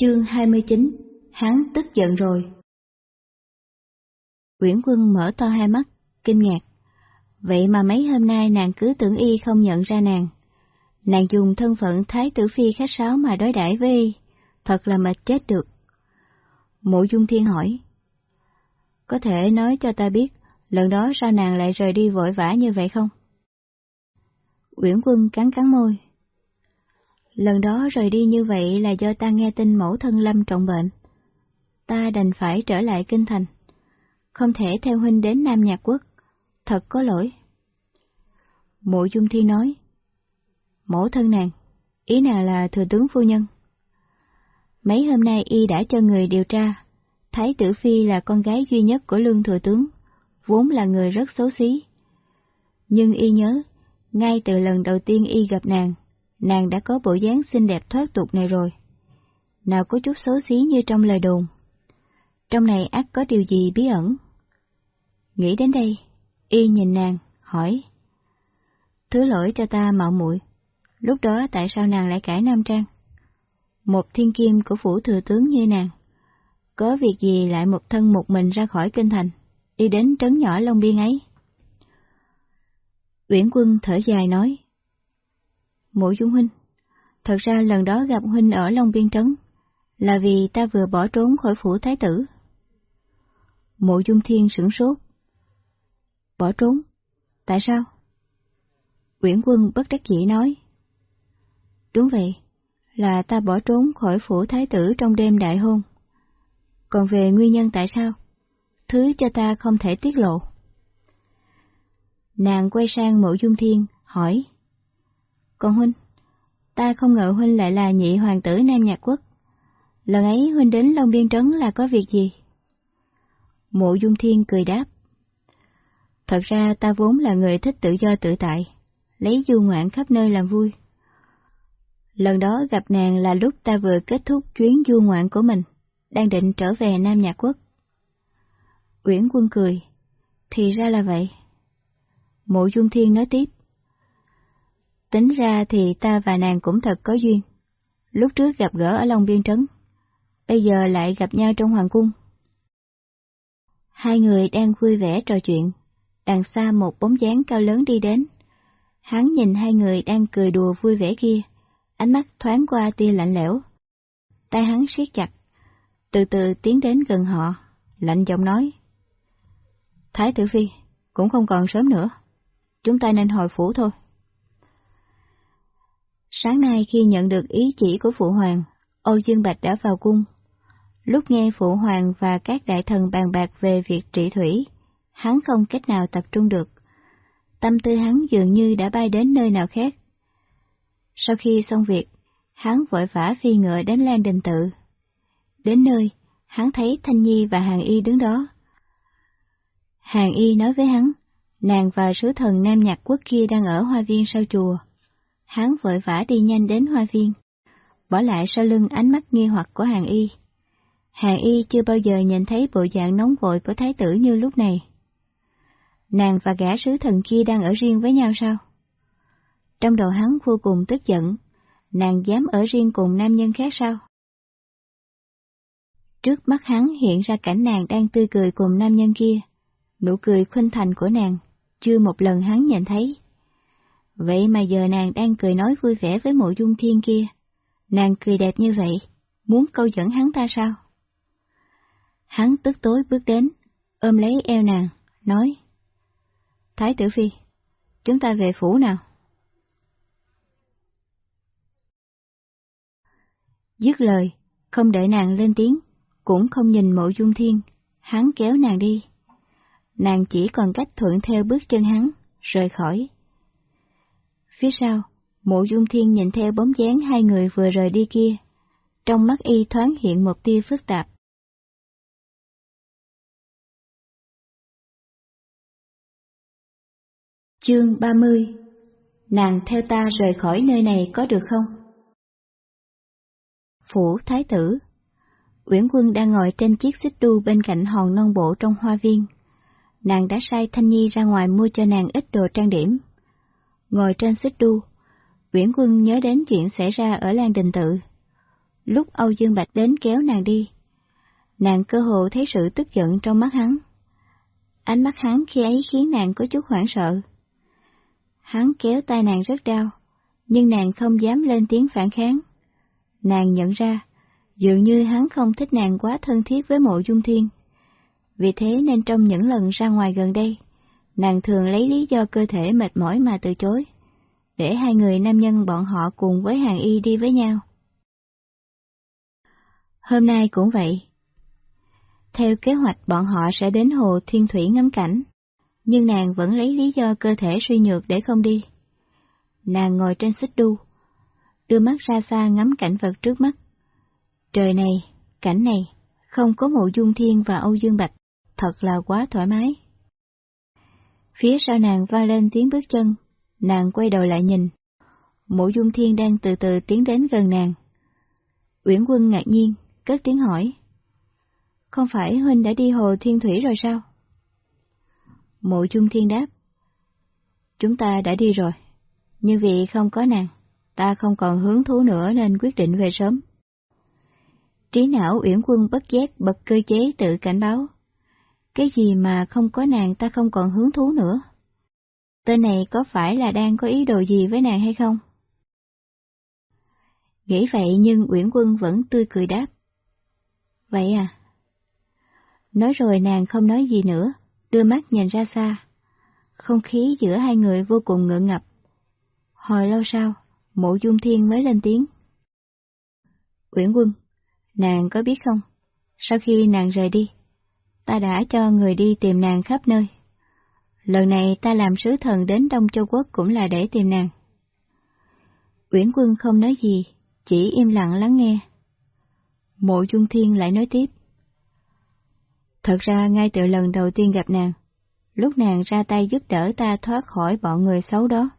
Chương 29 Hắn tức giận rồi Nguyễn Quân mở to hai mắt, kinh ngạc. Vậy mà mấy hôm nay nàng cứ tưởng y không nhận ra nàng. Nàng dùng thân phận thái tử phi khách sáo mà đối đãi với y, thật là mệt chết được. Mộ Dung Thiên hỏi. Có thể nói cho ta biết, lần đó sao nàng lại rời đi vội vã như vậy không? Uyển Quân cắn cắn môi. Lần đó rời đi như vậy là do ta nghe tin mẫu thân lâm trọng bệnh. Ta đành phải trở lại kinh thành. Không thể theo huynh đến Nam Nhạc Quốc. Thật có lỗi. Mộ Dung Thi nói. Mẫu thân nàng, ý nào là thừa tướng phu nhân? Mấy hôm nay y đã cho người điều tra. Thái tử Phi là con gái duy nhất của lương thừa tướng, vốn là người rất xấu xí. Nhưng y nhớ, ngay từ lần đầu tiên y gặp nàng, nàng đã có bộ dáng xinh đẹp thoát tục này rồi. Nào có chút xấu xí như trong lời đồn. Trong này ác có điều gì bí ẩn? Nghĩ đến đây, y nhìn nàng, hỏi. Thứ lỗi cho ta mạo muội lúc đó tại sao nàng lại cãi nam trang? Một thiên kim của phủ thừa tướng như nàng, có việc gì lại một thân một mình ra khỏi kinh thành, đi đến trấn nhỏ Long Biên ấy? Uyển Quân thở dài nói. Mộ Dung Huynh, thật ra lần đó gặp Huynh ở Long Biên Trấn, là vì ta vừa bỏ trốn khỏi phủ thái tử. Mộ Dung Thiên sửng sốt. Bỏ trốn? Tại sao? Uyển Quân bất đắc dĩ nói. Đúng vậy, là ta bỏ trốn khỏi phủ thái tử trong đêm đại hôn. Còn về nguyên nhân tại sao? Thứ cho ta không thể tiết lộ. Nàng quay sang mộ dung thiên, hỏi. Còn huynh, ta không ngờ huynh lại là nhị hoàng tử Nam Nhạc Quốc. Lần ấy huynh đến Long Biên Trấn là có việc gì? Mộ dung thiên cười đáp. Thật ra ta vốn là người thích tự do tự tại, lấy du ngoạn khắp nơi làm vui. Lần đó gặp nàng là lúc ta vừa kết thúc chuyến du ngoạn của mình, đang định trở về Nam Nhạc Quốc. Uyển Quân cười, thì ra là vậy. Mộ Dung Thiên nói tiếp. Tính ra thì ta và nàng cũng thật có duyên. Lúc trước gặp gỡ ở Long Biên Trấn, bây giờ lại gặp nhau trong Hoàng Cung. Hai người đang vui vẻ trò chuyện, đằng xa một bóng dáng cao lớn đi đến. Hắn nhìn hai người đang cười đùa vui vẻ kia, ánh mắt thoáng qua tia lạnh lẽo. Tay hắn siết chặt, từ từ tiến đến gần họ, lạnh giọng nói. Thái tử phi, cũng không còn sớm nữa, chúng ta nên hồi phủ thôi. Sáng nay khi nhận được ý chỉ của Phụ Hoàng, Âu Dương Bạch đã vào cung. Lúc nghe Phụ Hoàng và các đại thần bàn bạc về việc trị thủy, hắn không cách nào tập trung được. Tâm tư hắn dường như đã bay đến nơi nào khác. Sau khi xong việc, hắn vội vã phi ngựa đến Lan Đình Tự. Đến nơi, hắn thấy Thanh Nhi và Hàng Y đứng đó. Hàng Y nói với hắn, nàng và sứ thần Nam Nhạc Quốc kia đang ở hoa viên sau chùa. Hắn vội vã đi nhanh đến hoa viên, bỏ lại sau lưng ánh mắt nghi hoặc của Hàng Y. Hàng Y chưa bao giờ nhìn thấy bộ dạng nóng vội của thái tử như lúc này. Nàng và gã sứ thần kia đang ở riêng với nhau sao? Trong đầu hắn vô cùng tức giận, nàng dám ở riêng cùng nam nhân khác sao? Trước mắt hắn hiện ra cảnh nàng đang tươi cười cùng nam nhân kia, nụ cười khuynh thành của nàng, chưa một lần hắn nhìn thấy. Vậy mà giờ nàng đang cười nói vui vẻ với mộ dung thiên kia, nàng cười đẹp như vậy, muốn câu dẫn hắn ta sao? Hắn tức tối bước đến, ôm lấy eo nàng, nói. Thái tử phi, chúng ta về phủ nào? Dứt lời, không đợi nàng lên tiếng, cũng không nhìn mộ dung thiên, hắn kéo nàng đi. Nàng chỉ còn cách thuận theo bước chân hắn, rời khỏi. Phía sau, mộ dung thiên nhìn theo bóng dáng hai người vừa rời đi kia, trong mắt y thoáng hiện một tia phức tạp. Chương 30 Nàng theo ta rời khỏi nơi này có được không? Phủ Thái tử Uyển Quân đang ngồi trên chiếc xích đu bên cạnh hòn non bộ trong hoa viên. Nàng đã sai Thanh Nhi ra ngoài mua cho nàng ít đồ trang điểm. Ngồi trên xích đu, Viễn Quân nhớ đến chuyện xảy ra ở Lan Đình Tự. lúc Âu Dương Bạch đến kéo nàng đi. Nàng cơ hồ thấy sự tức giận trong mắt hắn. Ánh mắt hắn khi ấy khiến nàng có chút hoảng sợ. Hắn kéo tay nàng rất đau, nhưng nàng không dám lên tiếng phản kháng. Nàng nhận ra, dường như hắn không thích nàng quá thân thiết với mộ dung thiên. Vì thế nên trong những lần ra ngoài gần đây, nàng thường lấy lý do cơ thể mệt mỏi mà từ chối, để hai người nam nhân bọn họ cùng với hàng y đi với nhau. Hôm nay cũng vậy. Theo kế hoạch bọn họ sẽ đến hồ Thiên Thủy ngắm cảnh, nhưng nàng vẫn lấy lý do cơ thể suy nhược để không đi. Nàng ngồi trên xích đu, đưa mắt ra xa ngắm cảnh vật trước mắt. Trời này, cảnh này, không có mộ dung thiên và Âu Dương Bạch, thật là quá thoải mái. Phía sau nàng va lên tiếng bước chân, nàng quay đầu lại nhìn. Mộ dung thiên đang từ từ tiến đến gần nàng. Uyển quân ngạc nhiên, cất tiếng hỏi. Không phải Huynh đã đi hồ thiên thủy rồi sao? Mộ dung thiên đáp. Chúng ta đã đi rồi, nhưng vì không có nàng, ta không còn hứng thú nữa nên quyết định về sớm. Trí não Uyển Quân bất giác bật cơ chế tự cảnh báo. Cái gì mà không có nàng ta không còn hứng thú nữa? Tên này có phải là đang có ý đồ gì với nàng hay không? Nghĩ vậy nhưng Uyển Quân vẫn tươi cười đáp. Vậy à? Nói rồi nàng không nói gì nữa, đưa mắt nhìn ra xa. Không khí giữa hai người vô cùng ngượng ngập. Hồi lâu sau, mộ dung thiên mới lên tiếng. Uyển Quân, nàng có biết không, sau khi nàng rời đi, ta đã cho người đi tìm nàng khắp nơi. Lần này ta làm sứ thần đến Đông Châu Quốc cũng là để tìm nàng. Uyển Quân không nói gì, chỉ im lặng lắng nghe. Mộ Dung Thiên lại nói tiếp. Thật ra ngay từ lần đầu tiên gặp nàng, lúc nàng ra tay giúp đỡ ta thoát khỏi bọn người xấu đó,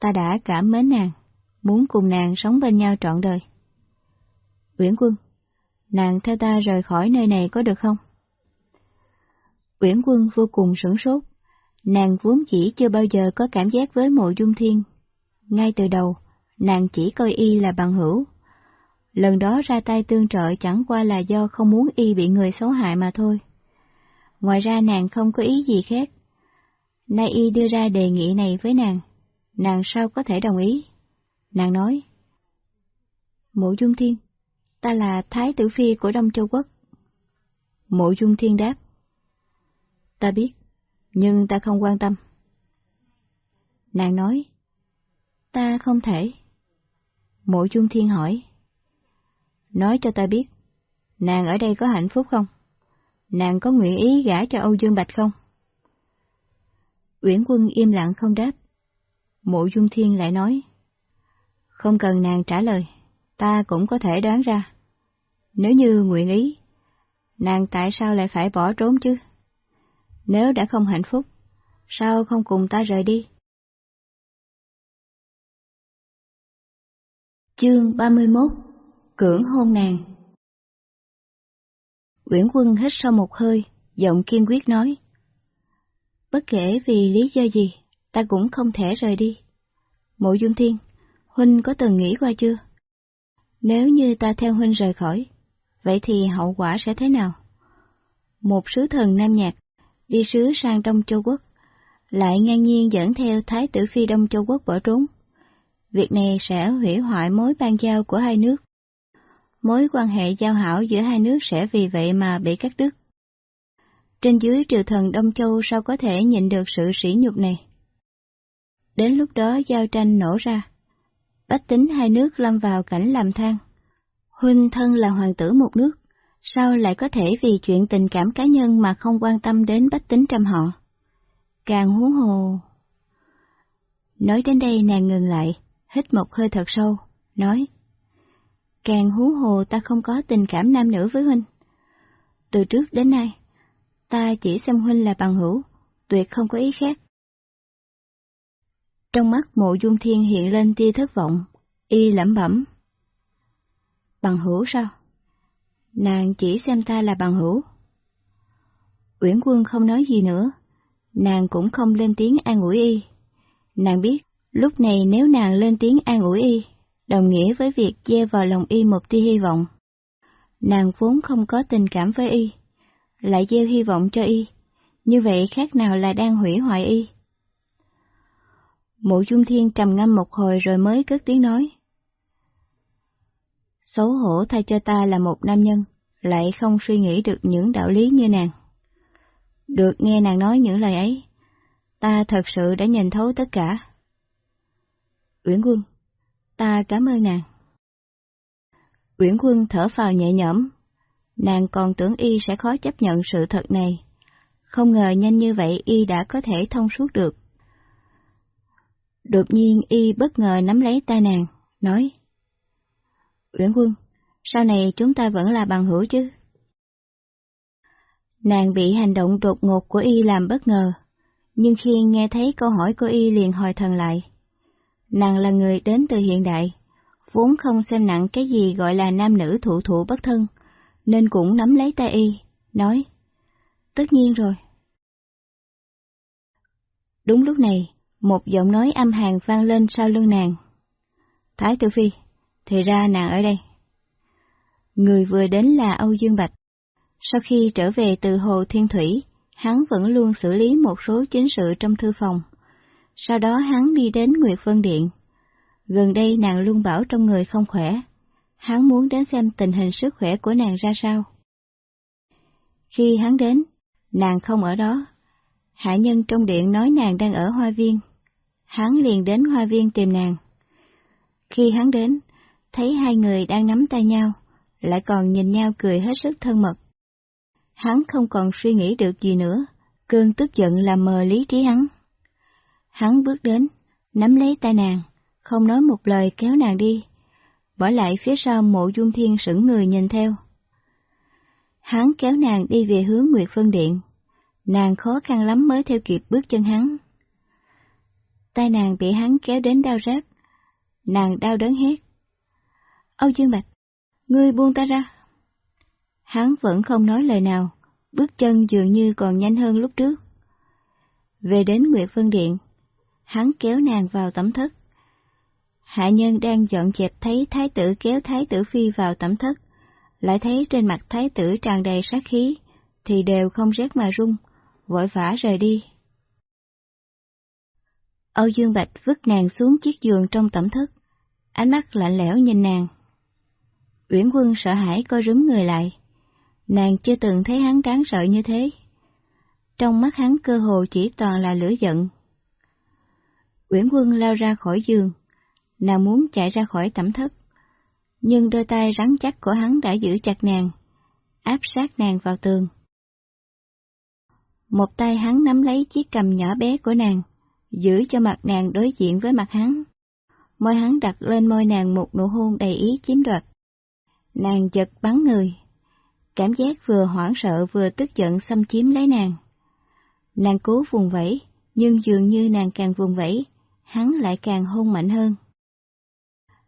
ta đã cảm mến nàng, muốn cùng nàng sống bên nhau trọn đời. Uyển Quân, nàng theo ta rời khỏi nơi này có được không? Uyển Quân vô cùng sửng sốt, nàng vốn chỉ chưa bao giờ có cảm giác với mộ dung thiên. Ngay từ đầu, nàng chỉ coi y là bằng hữu. Lần đó ra tay tương trợ chẳng qua là do không muốn y bị người xấu hại mà thôi. Ngoài ra nàng không có ý gì khác. Nay y đưa ra đề nghị này với nàng, nàng sao có thể đồng ý? Nàng nói, Mộ Dung Thiên, ta là Thái tử Phi của Đông Châu Quốc. Mộ Dung Thiên đáp, Ta biết, nhưng ta không quan tâm. Nàng nói, ta không thể. Mộ Chung Thiên hỏi, nói cho ta biết, nàng ở đây có hạnh phúc không? Nàng có nguyện ý gả cho Âu Dương Bạch không? Uyển Quân im lặng không đáp. Mộ Dung Thiên lại nói, không cần nàng trả lời, ta cũng có thể đoán ra. Nếu như nguyện ý, nàng tại sao lại phải bỏ trốn chứ? Nếu đã không hạnh phúc, sao không cùng ta rời đi? Chương 31 Cưỡng hôn nàng Uyển Quân hít sâu một hơi, giọng kiên quyết nói. Bất kể vì lý do gì, ta cũng không thể rời đi. Mộ Dung Thiên, Huynh có từng nghĩ qua chưa? Nếu như ta theo Huynh rời khỏi, vậy thì hậu quả sẽ thế nào? Một sứ thần Nam Nhạc đi sứ sang Đông Châu Quốc, lại ngang nhiên dẫn theo Thái tử Phi Đông Châu Quốc bỏ trốn. Việc này sẽ hủy hoại mối ban giao của hai nước. Mối quan hệ giao hảo giữa hai nước sẽ vì vậy mà bị cắt đứt. Trên dưới triều thần Đông Châu sao có thể nhịn được sự sỉ nhục này? Đến lúc đó giao tranh nổ ra, bách tính hai nước lâm vào cảnh làm than. Huynh thân là hoàng tử một nước, sao lại có thể vì chuyện tình cảm cá nhân mà không quan tâm đến bách tính trăm họ? Càng huống hồ... Nói đến đây nàng ngừng lại, hít một hơi thật sâu, nói. Càng huống hồ ta không có tình cảm nam nữ với huynh. Từ trước đến nay, ta chỉ xem huynh là bằng hữu, tuyệt không có ý khác. Trong mắt mộ dung thiên hiện lên tia thất vọng, y lẩm bẩm. Bằng hữu sao? Nàng chỉ xem ta là bằng hữu. Uyển quân không nói gì nữa, nàng cũng không lên tiếng an ủi y. Nàng biết, lúc này nếu nàng lên tiếng an ủi y, đồng nghĩa với việc gieo vào lòng y một tia hy vọng. Nàng vốn không có tình cảm với y, lại gieo hy vọng cho y, như vậy khác nào là đang hủy hoại y. Mộ Dung Thiên trầm ngâm một hồi rồi mới cất tiếng nói. Xấu hổ thay cho ta là một nam nhân, lại không suy nghĩ được những đạo lý như nàng. Được nghe nàng nói những lời ấy, ta thật sự đã nhìn thấu tất cả. Uyển Quân, ta cảm ơn nàng. Uyển Quân thở phào nhẹ nhõm, nàng còn tưởng y sẽ khó chấp nhận sự thật này, không ngờ nhanh như vậy y đã có thể thông suốt được. Đột nhiên y bất ngờ nắm lấy tay nàng, nói Uyển Quân, sau này chúng ta vẫn là bằng hữu chứ? Nàng bị hành động đột ngột của y làm bất ngờ, nhưng khi nghe thấy câu hỏi của y liền hồi thần lại. Nàng là người đến từ hiện đại, vốn không xem nặng cái gì gọi là nam nữ thụ thụ bất thân, nên cũng nắm lấy tay y, nói, tất nhiên rồi. Đúng lúc này, một giọng nói âm hàn vang lên sau lưng nàng. Thái tử phi, thì ra nàng ở đây. Người vừa đến là Âu Dương Bạch. Sau khi trở về từ Hồ Thiên Thủy, hắn vẫn luôn xử lý một số chính sự trong thư phòng. Sau đó hắn đi đến Nguyệt Vân Điện. Gần đây nàng luôn bảo trong người không khỏe. Hắn muốn đến xem tình hình sức khỏe của nàng ra sao. Khi hắn đến, nàng không ở đó. Hạ nhân trong điện nói nàng đang ở hoa viên. Hắn liền đến hoa viên tìm nàng. Khi hắn đến, thấy hai người đang nắm tay nhau, lại còn nhìn nhau cười hết sức thân mật. Hắn không còn suy nghĩ được gì nữa, cơn tức giận làm mờ lý trí hắn. Hắn bước đến, nắm lấy tay nàng, không nói một lời kéo nàng đi, bỏ lại phía sau mộ dung thiên sững người nhìn theo. Hắn kéo nàng đi về hướng Nguyệt Phân Điện, nàng khó khăn lắm mới theo kịp bước chân hắn. Tay nàng bị hắn kéo đến đau rát, nàng đau đớn hét. Âu Dương Bạch, ngươi buông ta ra. Hắn vẫn không nói lời nào, bước chân dường như còn nhanh hơn lúc trước. Về đến Nguyệt Vân Điện, hắn kéo nàng vào tẩm thất. Hạ nhân đang dọn dẹp thấy thái tử kéo thái tử phi vào tẩm thất, lại thấy trên mặt thái tử tràn đầy sát khí, thì đều không rét mà run, vội vã rời đi. Âu Dương Bạch vứt nàng xuống chiếc giường trong tẩm thất, ánh mắt lạnh lẽo nhìn nàng. Uyển Quân sợ hãi co rúm người lại. Nàng chưa từng thấy hắn đáng sợ như thế. Trong mắt hắn cơ hồ chỉ toàn là lửa giận. Uyển Quân lao ra khỏi giường, nàng muốn chạy ra khỏi tẩm thất, nhưng đôi tay rắn chắc của hắn đã giữ chặt nàng, áp sát nàng vào tường. Một tay hắn nắm lấy chiếc cầm nhỏ bé của nàng, giữ cho mặt nàng đối diện với mặt hắn. Môi hắn đặt lên môi nàng một nụ hôn đầy ý chiếm đoạt. Nàng giật bắn người. Cảm giác vừa hoảng sợ vừa tức giận xâm chiếm lấy nàng. Nàng cố vùng vẫy, nhưng dường như nàng càng vùng vẫy, hắn lại càng hôn mạnh hơn.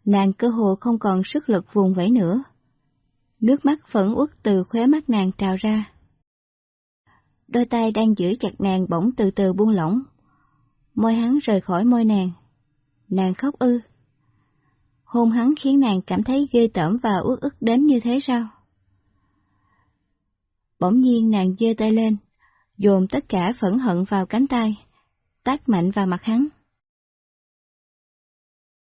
Nàng cơ hồ không còn sức lực vùng vẫy nữa. Nước mắt phẫn uất từ khóe mắt nàng trào ra. Đôi tay đang giữ chặt nàng bỗng từ từ buông lỏng. Môi hắn rời khỏi môi nàng. Nàng khóc ư. Hôn hắn khiến nàng cảm thấy ghê tởm và uất ức đến như thế sao? Bỗng nhiên nàng giơ tay lên, dồn tất cả phẫn hận vào cánh tay, tác mạnh vào mặt hắn.